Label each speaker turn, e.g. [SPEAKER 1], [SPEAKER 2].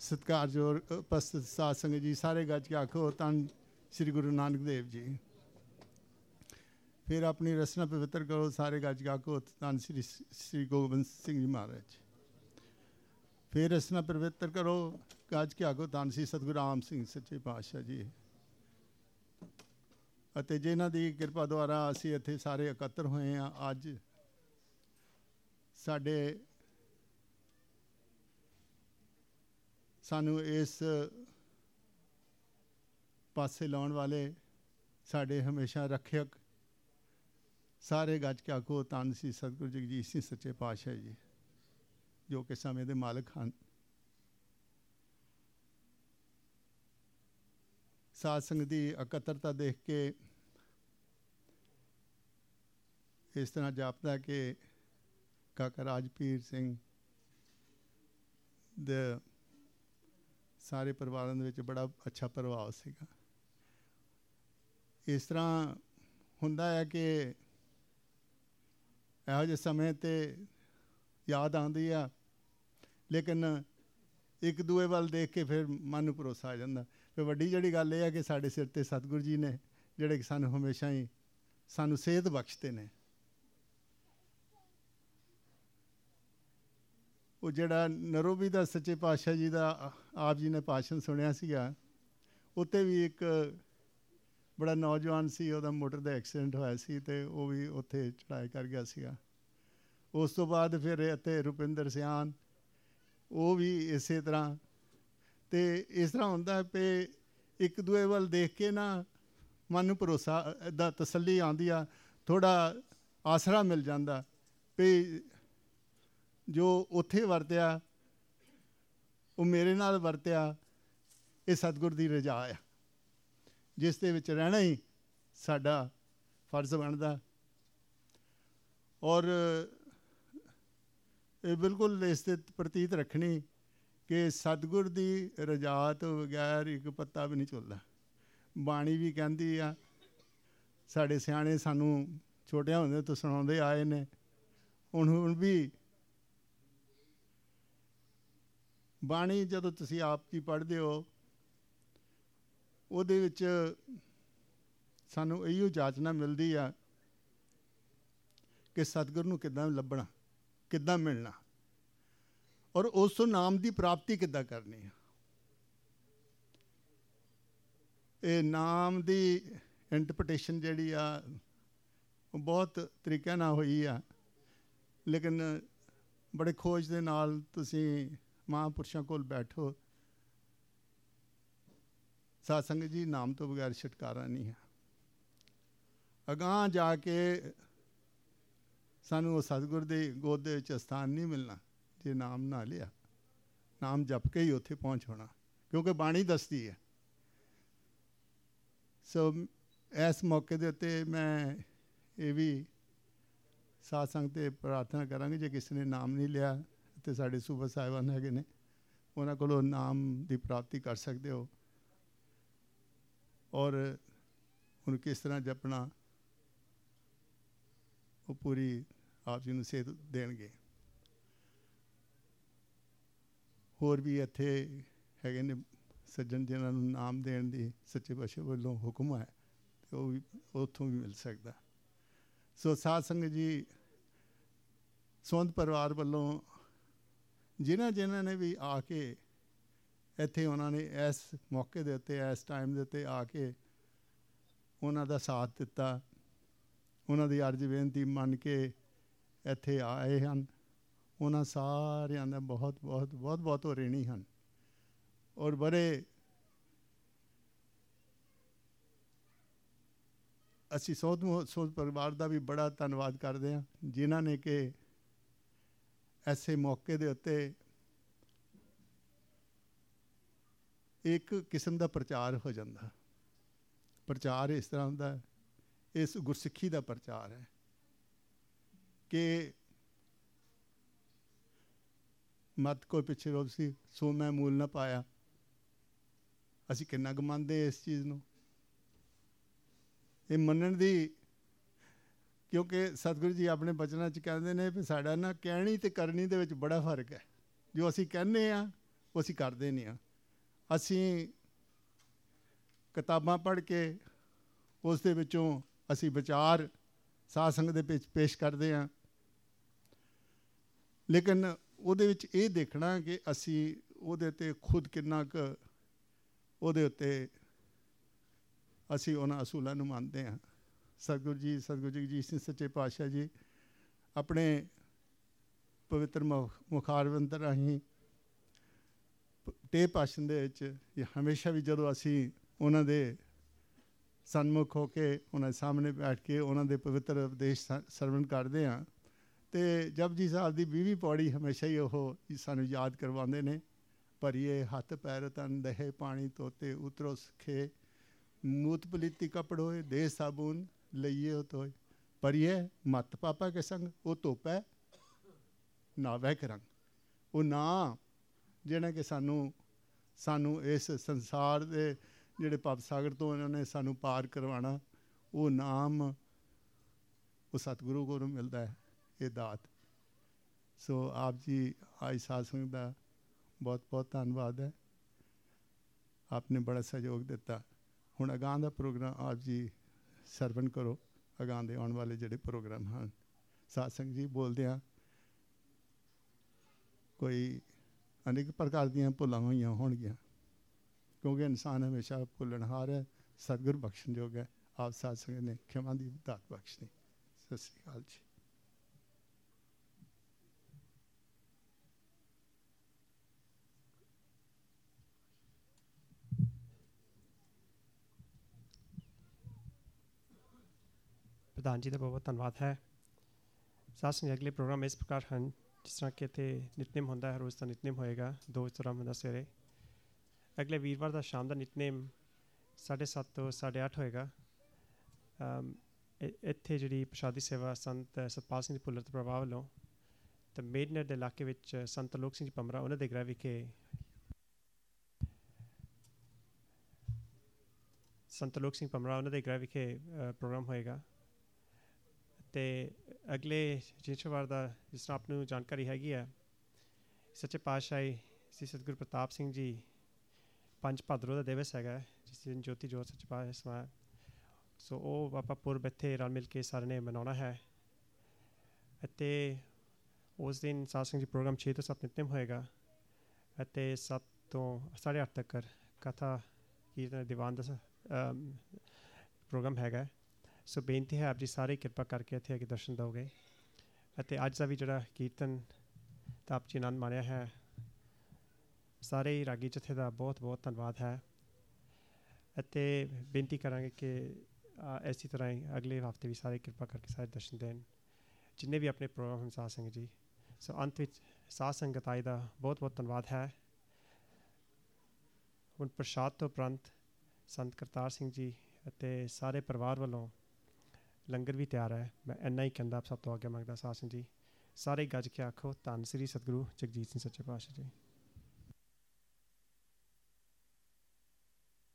[SPEAKER 1] ਸਤਿਕਾਰਯੋਗ ਉਪਸਥਿਤ ਸਾਧ ਸੰਗਤ ਜੀ, ਸਾਰੇ ਗੱਜ ਕੇ ਆਖੋ ਤਨ ਸ੍ਰੀ ਗੁਰੂ ਨਾਨਕ ਦੇਵ ਜੀ। ਫਿਰ ਆਪਣੀ ਰਸਨਾ ਪਵਿੱਤਰ ਕਰੋ, ਸਾਰੇ ਗੱਜ ਕੇ ਆਖੋ ਤਨ ਸ੍ਰੀ ਸ੍ਰੀ ਗੋਬਿੰਦ ਸਿੰਘ ਜੀ ਮਹਾਰਾਜ। ਫਿਰ ਰਸਨਾ ਪਵਿੱਤਰ ਕਰੋ, ਗੱਜ ਕੇ ਆਖੋ ਤਨ ਸ੍ਰੀ ਸਤਿਗੁਰੂ ਰਾਮ ਸਿੰਘ ਸੱਚੇ ਪਾਤਸ਼ਾਹ ਜੀ। ਅਤੇ ਜਿਨ੍ਹਾਂ ਦੀ ਕਿਰਪਾ ਦੁਆਰਾ ਅਸੀਂ ਇੱਥੇ ਸਾਰੇ ਇਕੱਤਰ ਹੋਏ ਆ ਅੱਜ ਸਾਡੇ ਸਾਨੂੰ ਇਸ ਪਾਸੇ ਲਾਉਣ ਵਾਲੇ ਸਾਡੇ ਹਮੇਸ਼ਾ ਰੱਖਿਅਕ ਸਾਰੇ ਗੱਜ ਕੇ ਆਖੋ ਤਨ ਸੀ ਸਤਿਗੁਰੂ ਜਗਜੀਤ ਸਿੰਘ ਸੱਚੇ ਪਾਤਸ਼ਾਹ ਜੀ, ਜੋ ਕਿ ਸਮੇਂ ਦੇ ਮਾਲਕ ਹਨ। ਸਾਧ ਸੰਗਤ ਦੀ ਇਕੱਤਰਤਾ ਦੇਖ ਕੇ ਇਸ ਤਰ੍ਹਾਂ ਜਾਪਦਾ ਕਿ ਕਾਕਾ ਰਾਜਪੀਰ ਸਿੰਘ ਦੇ ਸਾਰੇ ਪਰਿਵਾਰਾਂ ਦੇ ਵਿੱਚ ਬੜਾ ਅੱਛਾ ਪ੍ਰਭਾਵ ਸੀਗਾ। ਇਸ ਤਰ੍ਹਾਂ ਹੁੰਦਾ ਹੈ ਕਿ ਇਹੋ ਜਿਹੇ ਸਮੇਂ ਤੇ ਯਾਦ ਆਉਂਦੀ ਆ, ਲੇਕਿਨ ਇੱਕ ਦੂਏ ਵੱਲ ਦੇਖ ਕੇ ਫਿਰ ਮਨ ਨੂੰ ਭਰੋਸਾ ਆ ਜਾਂਦਾ। ਫਿਰ ਵੱਡੀ ਜਿਹੜੀ ਗੱਲ ਇਹ ਹੈ ਕਿ ਸਾਡੇ ਸਿਰ ਤੇ ਸਤਿਗੁਰੂ ਜੀ ਨੇ, ਜਿਹੜੇ ਕਿ ਸਾਨੂੰ ਹਮੇਸ਼ਾ ਹੀ ਸਾਨੂੰ ਸਿਹਤ ਬਖਸ਼ਦੇ ਨੇ। ਉਹ ਜਿਹੜਾ ਨਰੋਬੀ ਦਾ ਸੱਚੇ ਪਾਤਸ਼ਾਹ ਜੀ ਦਾ ਆਪ ਜੀ ਨੇ ਭਾਸ਼ਣ ਸੁਣਿਆ ਸੀਗਾ। ਉੱਤੇ ਵੀ ਇੱਕ ਬੜਾ ਨੌਜਵਾਨ ਸੀ, ਉਹਦਾ ਮੋਟਰ ਦਾ ਐਕਸੀਡੈਂਟ ਹੋਇਆ ਸੀ ਤੇ ਉਹ ਵੀ ਉੱਥੇ ਚੜਾਈ ਕਰ ਗਿਆ ਸੀਗਾ। ਉਸ ਤੋਂ ਬਾਅਦ ਫਿਰ ਇੱਥੇ ਰੁਪਿੰਦਰ ਸਿਆਨ, ਉਹ ਵੀ ਇਸੇ ਤਰ੍ਹਾਂ। ਤੇ ਇਸ ਤਰ੍ਹਾਂ ਹੁੰਦਾ ਪਏ ਇੱਕ ਦੂਏ ਵੱਲ ਦੇਖ ਕੇ ਨਾ ਮਨ ਨੂੰ ਭਰੋਸਾ, ਦਾ ਤਸੱਲੀ ਆਉਂਦੀ ਆ ਥੋੜਾ ਆਸਰਾ ਮਿਲ ਜਾਂਦਾ ਵੀ ਜੋ ਉੱਥੇ ਵਰਤਿਆ ਉਹ ਮੇਰੇ ਨਾਲ ਵਰਤਿਆ, ਇਹ ਸਤਿਗੁਰ ਦੀ ਰਜਾ ਆ। ਜਿਸ ਦੇ ਵਿੱਚ ਰਹਿਣਾ ਹੀ ਸਾਡਾ ਫਰਜ਼ ਬਣਦਾ। ਔਰ ਇਹ ਬਿਲਕੁਲ ਇਸ ਤੇ ਪ੍ਰਤੀਤ ਰੱਖਣੀ ਕਿ ਸਤਿਗੁਰ ਦੀ ਰਜਾ ਤੋਂ ਬਗੈਰ ਇੱਕ ਪੱਤਾ ਵੀ ਨਹੀਂ ਚੱਲਦਾ। ਬਾਣੀ ਵੀ ਕਹਿੰਦੀ ਆ, ਸਾਡੇ ਸਿਆਣੇ ਸਾਨੂੰ ਛੋਟਿਆਂ ਹੁੰਦੇ ਤੋਂ ਸੁਣਾਉਂਦੇ ਆਏ ਨੇ। ਹੁਣ ਹੁਣ ਵੀ ਬਾਣੀ ਜਦੋਂ ਤੁਸੀਂ ਆਪ ਜੀ ਪੜ੍ਹਦੇ ਹੋ, ਉਹਦੇ ਵਿੱਚ ਸਾਨੂੰ ਇਹੋ ਜਾਚਨਾ ਮਿਲਦੀ ਆ ਕਿ ਸਤਿਗੁਰ ਨੂੰ ਕਿੱਦਾਂ ਲੱਭਣਾ, ਕਿੱਦਾਂ ਮਿਲਣਾ ਔਰ ਉਸ ਨਾਮ ਦੀ ਪ੍ਰਾਪਤੀ ਕਿੱਦਾਂ ਕਰਨੀ ਹੈ ਇਹ ਨਾਮ ਦੀ ਇੰਟਰਪ੍ਰੀਟੇਸ਼ਨ ਜਿਹੜੀ ਆ, ਉਹ ਬਹੁਤ ਤਰੀਕਿਆਂ ਨਾਲ ਹੋਈ ਆ, ਲੇਕਿਨ ਬੜੇ ਖੋਜ ਦੇ ਨਾਲ ਤੁਸੀਂ ਮਹਾਂਪੁਰਸ਼ਾਂ ਕੋਲ ਬੈਠੋ। ਸਾਧ ਸੰਗਤ ਜੀ, ਨਾਮ ਤੋਂ ਬਗੈਰ ਛੁਟਕਾਰਾ ਨਹੀਂ ਹੈ। ਅਗਾਹ ਜਾ ਕੇ ਸਾਨੂੰ ਉਹ ਸਤਿਗੁਰ ਦੇ ਗੋਦ ਦੇ ਵਿੱਚ ਸਥਾਨ ਨਹੀਂ ਮਿਲਣਾ, ਜੇ ਨਾਮ ਨਾ ਲਿਆ। ਨਾਮ ਜਪ ਕੇ ਹੀ ਉੱਥੇ ਪਹੁੰਚ ਹੋਣਾ, ਕਿਉਂਕਿ ਬਾਣੀ ਦੱਸਦੀ ਹੈ। ਸੋ ਇਸ ਮੌਕੇ ਦੇ ਉੱਤੇ ਮੈਂ ਇਹ ਵੀ ਸਾਧ ਸੰਗਤ ਤੇ ਪ੍ਰਾਰਥਨਾ ਕਰਾਂਗੇ, ਜੇ ਕਿਸੇ ਨੇ ਨਾਮ ਨਹੀਂ ਲਿਆ ਤੇ ਸਾਡੇ ਸੂਬਾ ਸਾਹਿਬਾਨ ਹੈਗੇ ਨੇ, ਉਹਨਾਂ ਕੋਲੋਂ ਨਾਮ ਦੀ ਪ੍ਰਾਪਤੀ ਕਰ ਸਕਦੇ ਹੋ। ਔਰ ਉਹਨੂੰ ਕਿਸ ਤਰ੍ਹਾਂ ਜਪਣਾ ਉਹ ਪੂਰੀ ਆਪ ਜੀ ਨੂੰ ਸੇਧ ਦੇਣਗੇ। ਹੋਰ ਵੀ ਇੱਥੇ ਹੈਗੇ ਨੇ ਸੱਜਣ ਜਿਨ੍ਹਾਂ ਨੂੰ ਨਾਮ ਦੇਣ ਦੀ ਸੱਚੇ ਪਾਤਸ਼ਾਹ ਵੱਲੋਂ ਹੁਕਮ ਹੈ, ਤੇ ਉਹ ਵੀ ਉੱਥੋਂ ਵੀ ਮਿਲ ਸਕਦਾ। ਸੋ ਸਾਧ ਸੰਗਤ ਜੀ ਸੌਂਦ ਪਰਿਵਾਰ ਵੱਲੋਂ ਜਿਨ੍ਹਾਂ ਜਿਨ੍ਹਾਂ ਨੇ ਵੀ ਆ ਕੇ ਇੱਥੇ ਉਹਨਾਂ ਨੇ ਇਸ ਮੌਕੇ ਦੇ ਉੱਤੇ, ਇਸ ਟਾਈਮ ਦੇ ਉੱਤੇ ਆ ਕੇ ਉਹਨਾਂ ਦਾ ਸਾਥ ਦਿੱਤਾ। ਉਹਨਾਂ ਦੀ ਅਰਜ਼ ਬੇਨਤੀ ਮੰਨ ਕੇ ਇੱਥੇ ਆਏ ਹਨ। ਉਹਨਾਂ ਸਾਰਿਆਂ ਦਾ ਬਹੁਤ ਬਹੁਤ ਬਹੁਤ ਬਹੁਤ ਹੋ ਰਹਿਣੀ ਹਨ। ਔਰ ਬੜੇ ਅਸੀਂ ਸੋਧ ਸੋਧ ਪਰਿਵਾਰ ਦਾ ਵੀ ਬੜਾ ਧੰਨਵਾਦ ਕਰਦੇ ਹਾਂ, ਜਿਨ੍ਹਾਂ ਨੇ ਕਿ ਐਸੇ ਮੌਕੇ ਦੇ ਉੱਤੇ ਇੱਕ ਕਿਸਮ ਦਾ ਪ੍ਰਚਾਰ ਹੋ ਜਾਂਦਾ। ਪ੍ਰਚਾਰ ਇਸ ਤਰ੍ਹਾਂ ਹੁੰਦਾ ਇਸ ਗੁਰਸਿੱਖੀ ਦਾ ਪ੍ਰਚਾਰ ਹੈ ਕਿ ਮਤ ਕੋਈ ਪਿੱਛੇ ਰੋਕ ਸੀ, ਸੋ ਮੈਂ ਮੂਲ ਨਾ ਪਾਇਆ। ਅਸੀਂ ਕਿੰਨਾ ਕੁ ਮੰਨਦੇ ਇਸ ਚੀਜ਼ ਨੂੰ? ਇਹ ਮੰਨਣ ਦੀ ਕਿਉਂਕਿ ਸਤਿਗੁਰੂ ਜੀ ਆਪਣੇ ਬਚਨਾਂ 'ਚ ਕਹਿੰਦੇ ਨੇ ਵੀ ਸਾਡਾ ਨਾ ਕਹਿਣੀ ਤੇ ਕਰਨੀ ਦੇ ਵਿੱਚ ਬੜਾ ਫ਼ਰਕ ਹੈ। ਜੋ ਅਸੀਂ ਕਹਿੰਦੇ ਆ ਉਹ ਅਸੀਂ ਕਰਦੇ ਨਹੀਂ ਆ ਅਸੀਂ ਕਿਤਾਬਾਂ ਪੜ੍ਹ ਕੇ ਉਸ ਦੇ ਵਿੱਚੋਂ ਅਸੀਂ ਵਿਚਾਰ ਸਾਧ ਸੰਗਤ ਦੇ ਵਿੱਚ ਪੇਸ਼ ਕਰਦੇ ਆ ਲੇਕਿਨ ਉਹਦੇ ਵਿੱਚ ਇਹ ਦੇਖਣਾ ਕਿ ਅਸੀਂ ਉਹਦੇ ਤੇ ਖੁਦ ਕਿੰਨਾ ਕੁ, ਉਹਦੇ ਉੱਤੇ ਅਸੀਂ ਉਹਨਾਂ ਅਸੂਲਾਂ ਨੂੰ ਮੰਨਦੇ ਹਾਂ। ਸਤਿਗੁਰੂ ਜੀ, ਸਤਿਗੁਰੂ ਜਗਜੀਤ ਸਿੰਘ ਸੱਚੇ ਪਾਤਸ਼ਾਹ ਜੀ, ਆਪਣੇ ਪਵਿੱਤਰ ਮੁਖਾਰਵੰਤ ਰਾਹੀਂ ਤੇ ਭਾਸ਼ਣ ਦੇ ਵਿੱਚ ਇਹ ਹਮੇਸ਼ਾ ਵੀ ਜਦੋਂ ਅਸੀਂ ਉਹਨਾਂ ਦੇ ਸਨਮੁਖ ਹੋ ਕੇ ਉਹਨਾਂ ਦੇ ਸਾਹਮਣੇ ਬੈਠ ਕੇ ਉਹਨਾਂ ਦੇ ਪਵਿੱਤਰ ਉਪਦੇਸ਼ ਸਰਵਣ ਕਰਦੇ ਆ ਤੇ ਜਪਜੀ ਸਾਹਿਬ ਦੀ 20ਵੀਂ ਪੌੜੀ ਹਮੇਸ਼ਾ ਹੀ ਉਹ ਸਾਨੂੰ ਯਾਦ ਕਰਵਾਉਂਦੇ ਨੇ, ਭਰੀਏ ਹੱਥ ਪੈਰ ਤਨ ਦਹੇ ਪਾਣੀ ਤੋਤੇ ਉਤਰੋ ਸਖੇ, ਮੂਤ ਪਲੀਤੀ ਕਪੜੋਏ ਦੇ ਸਾਬੂਨ ਲਈਏ ਉਹ ਤੋਏ ਇਹ ਮਤ ਪਾਪਾ ਕੇ ਸੰਗ, ਉਹ ਧੋਪੈ, ਨਾ ਵਹਿ ਕਰੰਗ ਉਹ ਨਾ, ਜਿਹੜਾ ਕਿ ਸਾਨੂੰ ਸਾਨੂੰ ਇਸ ਸੰਸਾਰ ਦੇ ਜਿਹੜੇ ਪਾਪ ਸਾਗਰ ਤੋਂ ਇਹਨਾਂ ਨੇ ਸਾਨੂੰ ਪਾਰ ਕਰਵਾਣਾ ਉਹ ਨਾਮ ਉਹ ਸਤਿਗੁਰੂ ਕੋਲੋਂ ਮਿਲਦਾ ਹੈ, ਇਹ ਦਾਤ। ਸੋ ਆਪ ਜੀ ਆਈ ਸਾਧ ਸੰਗਤ ਦਾ ਬਹੁਤ ਬਹੁਤ ਧੰਨਵਾਦ ਹੈ। ਆਪਨੇ ਬੜਾ ਸਹਿਯੋਗ ਦਿੱਤਾ। ਹੁਣ ਅਗਾਂ ਦਾ ਪ੍ਰੋਗਰਾਮ ਆਪ ਜੀ ਸਰਵਣ ਕਰੋ ਅਗਾਂ ਦੇ ਆਉਣ ਵਾਲੇ ਜਿਹੜੇ ਪ੍ਰੋਗਰਾਮ ਹਨ। ਸਾਧ ਸੰਗਤ ਜੀ ਬੋਲਦੇ ਆ, ਕੋਈ ਅਨੇਕ ਪ੍ਰਕਾਰ ਦੀਆਂ ਭੁੱਲਾਂ ਹੋਈਆਂ ਹੋਣਗੀਆਂ, ਕਿਉਂਕਿ ਇਨਸਾਨ ਹਮੇਸ਼ਾ ਭੁੱਲਣਹਾਰ ਹੈ, ਸਤਿਗੁਰ ਬਖਸ਼ਣਯੋਗ ਹੈ। ਆਪ ਸਾਧ ਸੰਗਤ ਨੇ ਖਿਮਾ ਦੀ ਦਾਤ ਬਖਸ਼ਣੀ। ਸਤਿ ਸ੍ਰੀ ਅਕਾਲ ਜੀ।
[SPEAKER 2] ਪ੍ਰਧਾਨ ਜੀ ਦਾ ਬਹੁਤ ਬਹੁਤ ਧੰਨਵਾਦ ਹੈ। ਸਾਥ ਸੰਗ ਅਗਲੇ ਪ੍ਰੋਗਰਾਮ ਇਸ ਪ੍ਰਕਾਰ ਹਨ, ਜਿਸ ਤਰ੍ਹਾਂ ਕਿ ਇੱਥੇ ਨਿਤਨੇਮ ਹੁੰਦਾ ਹੈ ਰੋਜ਼ ਦਾ ਨਿਤਨੇਮ ਹੋਏਗਾ, ਦੋ ਇਸ ਤਰ੍ਹਾਂ ਹੁੰਦਾ ਸਵੇਰੇ। ਅਗਲੇ ਵੀਰਵਾਰ ਦਾ ਸ਼ਾਮ ਦਾ ਨਿਤਨੇਮ 7:30 ਤੋਂ 8:30 ਹੋਏਗਾ। ਇੱਥੇ ਜਿਹੜੀ ਪ੍ਰਸ਼ਾਦੀ ਸੇਵਾ ਸੰਤ ਸਤਪਾਲ ਸਿੰਘ ਜੀ ਭੁੱਲਰ ਦੇ ਪ੍ਰਭਾਵ ਵੱਲੋਂ ਤੇ ਮੇਡਨਰ ਦੇ ਇਲਾਕੇ ਵਿੱਚ ਸੰਤ ਲੋਕ ਸਿੰਘ ਪੰਮਰਾ ਉਹਨਾਂ ਦੇ ਗ੍ਰਹਿ ਵਿਖੇ ਸੰਤ ਲੋਕ ਸਿੰਘ ਪੰਮਰਾ ਉਹਨਾਂ ਦੇ ਗ੍ਰਹਿ ਵਿਖੇ ਪ੍ਰੋਗਰਾਮ ਹੋਏਗਾ। ਤੇ ਅਗਲੇ ਜਿਸ਼ਵਾਰ ਦਾ ਜਿਸ ਤਰ੍ਹਾਂ ਆਪ ਨੂੰ ਜਾਣਕਾਰੀ ਹੈਗੀ ਹੈ, ਸੱਚੇ ਪਾਤਸ਼ਾਹੀ ਸ੍ਰੀ ਸਤਗੁਰ ਪ੍ਰਤਾਪ ਸਿੰਘ ਜੀ ਪੰਜ ਭਾਦਰੋਂ ਦਾ ਦਿਵਸ ਹੈਗਾ, ਜਿਸ ਦਿਨ ਜੋਤੀ ਜੋਤ ਸੱਚੇ ਪਾਤਸ਼ਾਹ ਸਮਾ ਸੋ ਉਹ ਆਪਾਂ ਪੁਰਬ ਇੱਥੇ ਰਲ ਮਿਲ ਕੇ ਸਾਰੇ ਨੇ ਮਨਾਉਣਾ ਹੈ। ਅਤੇ ਉਸ ਦਿਨ ਸਾਧ ਸਿੰਘ ਜੀ ਪ੍ਰੋਗਰਾਮ 6 ਤੋਂ 7 ਨਿਤਨੇਮ ਹੋਏਗਾ ਅਤੇ 7 ਤੋਂ 8:30 ਤੱਕ ਕਥਾ ਕੀਰਤਨ ਦੀਵਾਨ ਦਾ ਪ੍ਰੋਗਰਾਮ ਹੈਗਾ। ਸੋ ਬੇਨਤੀ ਹੈ ਆਪ ਜੀ ਸਾਰੇ ਕਿਰਪਾ ਕਰਕੇ ਇੱਥੇ ਆ ਕੇ ਦਰਸ਼ਨ ਦਿਓਗੇ। ਅਤੇ ਅੱਜ ਦਾ ਵੀ ਜਿਹੜਾ ਕੀਰਤਨ ਤਾਂ ਆਪ ਜੀ ਆਨੰਦ ਮਾਣਿਆ ਹੈ। ਸਾਰੇ ਹੀ ਰਾਗੀ ਜਥੇ ਦਾ ਬਹੁਤ ਬਹੁਤ ਧੰਨਵਾਦ ਹੈ। ਅਤੇ ਬੇਨਤੀ ਕਰਾਂਗੇ ਕਿ ਐਸੀ ਤਰ੍ਹਾਂ ਹੀ ਅਗਲੇ ਹਫ਼ਤੇ ਵੀ ਸਾਰੇ ਕਿਰਪਾ ਕਰਕੇ ਸਾਰੇ ਦਰਸ਼ਨ ਦੇਣ, ਜਿੰਨੇ ਵੀ ਆਪਣੇ ਪ੍ਰੋਗਰਾਮ ਹਨ ਸਾਧ ਸੰਗਤ ਜੀ। ਸੋ ਅੰਤ ਵਿੱਚ ਸਾਧ ਸੰਗਤ ਆਈ ਦਾ ਬਹੁਤ ਬਹੁਤ ਧੰਨਵਾਦ ਹੈ। ਹੁਣ ਪ੍ਰਸ਼ਾਦ ਤੋਂ ਪ੍ਰੰਤ ਸੰਤ ਕਰਤਾਰ ਸਿੰਘ ਜੀ ਅਤੇ ਸਾਰੇ ਪਰਿਵਾਰ ਵੱਲੋਂ ਲੰਗਰ ਵੀ ਤਿਆਰ ਹੈ। ਮੈਂ ਇੰਨਾ ਹੀ ਕਹਿੰਦਾ ਆਪ ਸਭ ਤੋਂ ਅੱਗੇ ਮੰਗਦਾ ਸ਼ਾਸਨ ਜੀ। ਸਾਰੇ ਗੱਜ ਕੇ ਆਖੋ, ਧੰਨ ਸ੍ਰੀ ਸਤਿਗੁਰੂ ਜਗਜੀਤ ਸਿੰਘ ਸੱਚੇ ਪਾਤਸ਼ਾਹ ਜੀ।